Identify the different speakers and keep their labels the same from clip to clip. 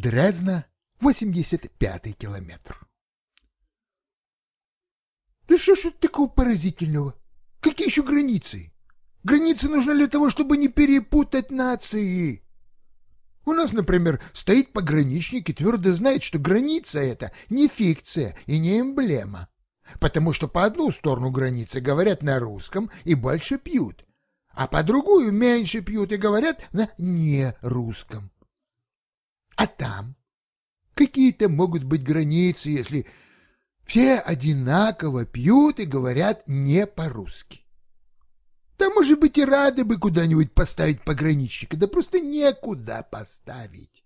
Speaker 1: Дрезна, 85-й километр. Да что ж это такого поразительного? Какие еще границы? Границы нужны для того, чтобы не перепутать нации. У нас, например, стоит пограничник и твердо знает, что граница это не фикция и не эмблема, потому что по одну сторону границы говорят на русском и больше пьют, а по другую меньше пьют и говорят на нерусском. А там какие-то могут быть границы, если все одинаково пьют и говорят не по-русски. Да, может быть, и рады бы куда-нибудь поставить пограничника, да просто некуда поставить.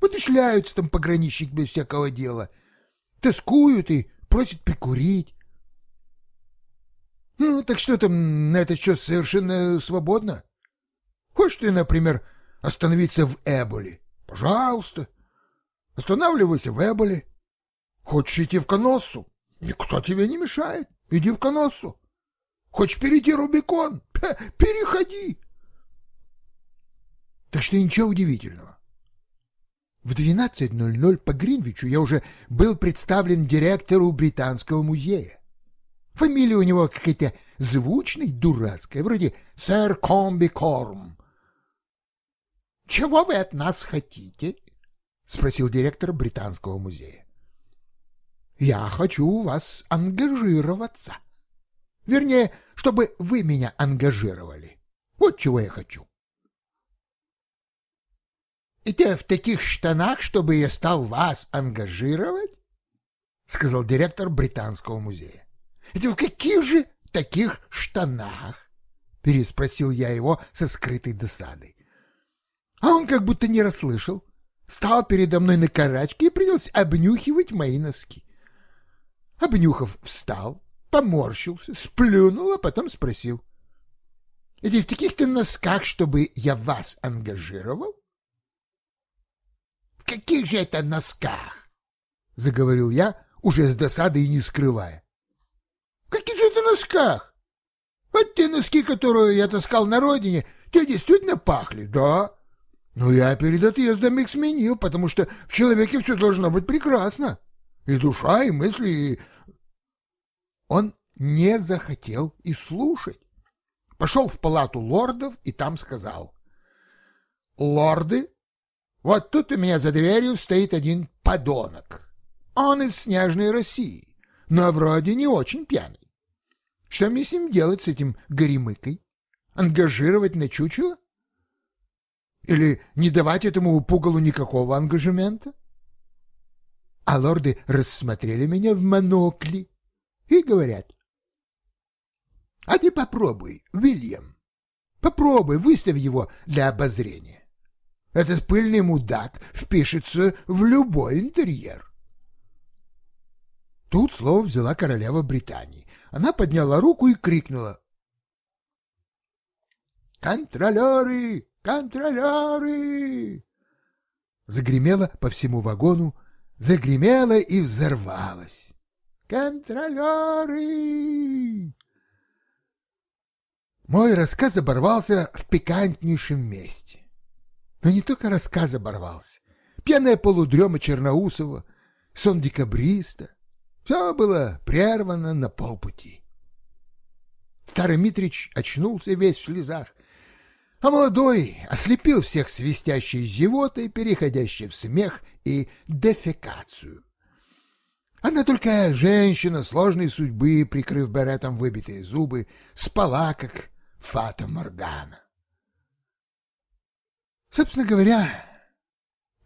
Speaker 1: Вот и шляются там пограничник без всякого дела, тоскуют и просят прикурить. Ну, так что там на этот счет совершенно свободно? Хочешь ты, например, остановиться в Эболе? Пожалуйста. Останавливайся в Эболе. Хочешь идти в Коноссу? Никто тебе не мешает. Иди в Коноссу. Хочешь перейти Рубикон? Переходи. Так что ничего удивительного. В 12.00 по Гринвичу я уже был представлен директору Британского музея. Фамилия у него какая-то звучная, дурацкая, вроде сэр Комби Корм. — Чего вы от нас хотите? — спросил директор Британского музея. — Я хочу у вас ангажироваться. — Вернее, чтобы вы меня ангажировали. Вот чего я хочу. «Это в таких штанах, чтобы я стал вас ангажировать?» — сказал директор Британского музея. «Это в каких же таких штанах?» — переспросил я его со скрытой досадой. А он как будто не расслышал, стал передо мной на карачке и принялся обнюхивать мои носки. Обнюхав, встал, поморщился, сплюнул, а потом спросил. — Это в таких-то носках, чтобы я вас ангажировал? — В каких же это носках? — заговорил я, уже с досадой и не скрывая. — В каких же это носках? Вот те носки, которые я таскал на родине, те действительно пахли, да? Но я перед отъездом их сменил, потому что в человеке все должно быть прекрасно. И душа, и мысли, и он не захотел и слушать. Пошел в палату лордов и там сказал. «Лорды, вот тут у меня за дверью стоит один подонок. Он из снежной России, но вроде не очень пьяный. Что мне с ним делать, с этим горемыкой? Ангажировать на чучело? Или не давать этому пугалу никакого ангажемента?» А лорды рассмотрели меня в монокли и говорят. А ты попробуй, Вильям. Попробуй, выставь его для обозрения. Этот пыльный мудак впишется в любой интерьер. Тут слово взяла королева Британии. Она подняла руку и крикнула. «Контролеры! Контролеры!» Загремела по всему вагону, загремела и взорвалась. Контролеры! Мой рассказ оборвался в пикантнейшем месте. Но не только рассказ оборвался. Пьяная полудрема Черноусова, сон декабриста. Все было прервано на полпути. Старый Митрич очнулся весь в слезах, а молодой ослепил всех свистящей зевотой, переходящей в смех и дефекацию. Она только женщина сложной судьбы, прикрыв беретом выбитые зубы, спала, как фата Моргана. Собственно говоря,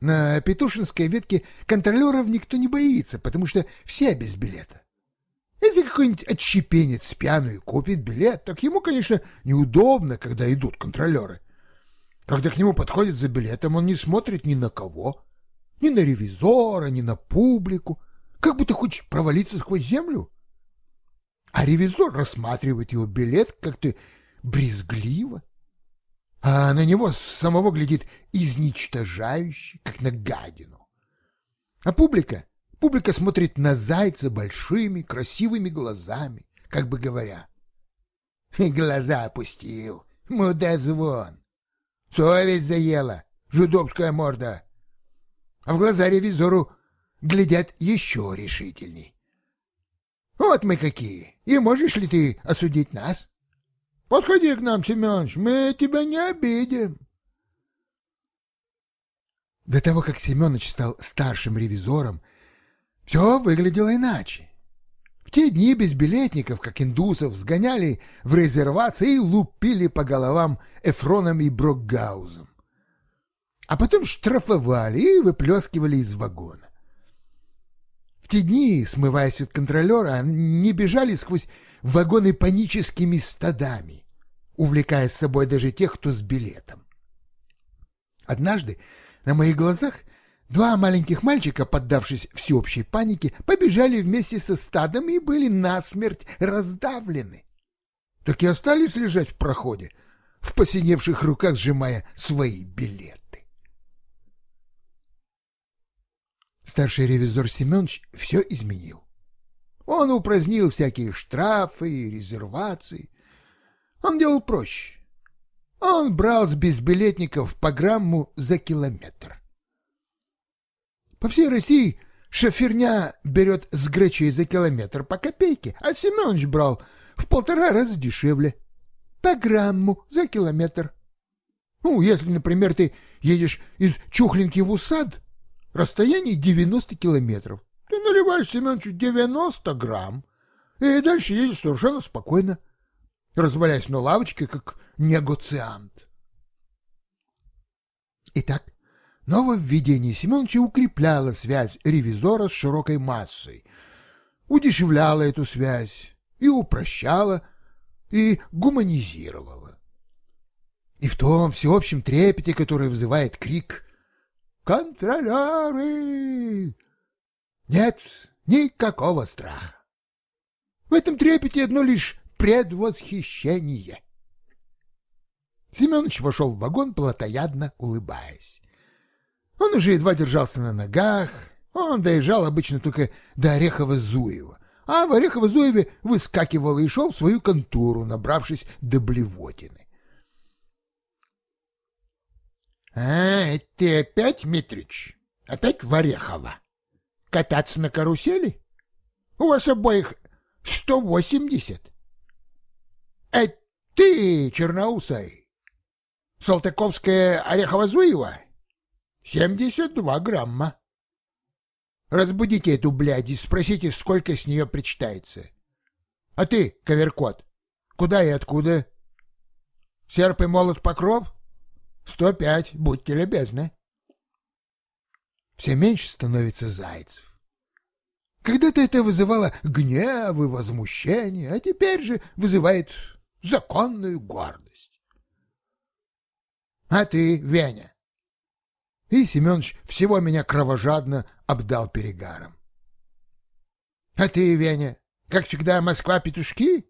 Speaker 1: на Петушинской ветке контролеров никто не боится, потому что все без билета. Если какой-нибудь отщепенец пьяный купит билет, так ему, конечно, неудобно, когда идут контролеры. Когда к нему подходят за билетом, он не смотрит ни на кого, ни на ревизора, ни на публику, как будто хочешь провалиться сквозь землю. А ревизор рассматривает его билет как-то брезгливо, а на него самого глядит изничтожающе, как на гадину. А публика, публика смотрит на зайца большими красивыми глазами, как бы говоря. Глаза опустил, мудозвон. Совесть заела, жидовская морда. а в глаза ревизору глядят еще решительней. Вот мы какие, и можешь ли ты осудить нас? Подходи к нам, Семенович, мы тебя не обидим. До того, как Семенович стал старшим ревизором, все выглядело иначе. В те дни безбилетников, как индусов, сгоняли в резервации и лупили по головам Эфроном и Брокгаузом. А потом штрафовали и выплескивали из вагона. В те дни, смываясь от контролера, они бежали сквозь вагоны паническими стадами, увлекая с собой даже тех, кто с билетом. Однажды на моих глазах два маленьких мальчика, поддавшись всеобщей панике, побежали вместе со стадом и были насмерть раздавлены. Так и остались лежать в проходе, в посиневших руках сжимая свои билеты. Старший ревизор Семенович все изменил. Он упразднил всякие штрафы и резервации. Он делал проще. Он брал с безбилетников по грамму за километр. По всей России шоферня берет с гречей за километр по копейке, а Семенович брал в полтора раза дешевле. По грамму за километр. Ну, если, например, ты едешь из Чухлинки в Усад, расстояние 90 километров, ты наливаешь Семеновичу 90 грамм, и дальше едешь совершенно спокойно, развалясь на лавочке, как негоциант. Итак, нововведение Семеновича укрепляло связь ревизора с широкой массой, удешевляло эту связь и упрощало, и гуманизировало. И в том всеобщем трепете, который вызывает крик «Контролеры!» нет никакого страха. В этом трепете одно лишь предвосхищение. Семенович вошел в вагон, плотоядно улыбаясь. Он уже едва держался на ногах, он доезжал обычно только до Орехова-Зуева, а в Орехово-Зуеве выскакивал и шел в свою контору, набравшись до блевотины. — А, ты опять, Митрич? Опять в Орехово? Кататься на карусели? У вас обоих сто восемьдесят. — Это ты, Черноусай, Салтыковская Орехово-Зуева? Семьдесят два грамма. Разбудите эту блядь и спросите, сколько с нее причитается. А ты, Коверкот, куда и откуда? Серп и молот покров? Сто пять, будьте любезны. Все меньше становится зайцев. Когда-то это вызывало гнев и возмущение, а теперь же вызывает законную гордость. А ты, Веня? И Семенович всего меня кровожадно обдал перегаром. А ты, Веня, как всегда, Москва-петушки?